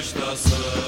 estação.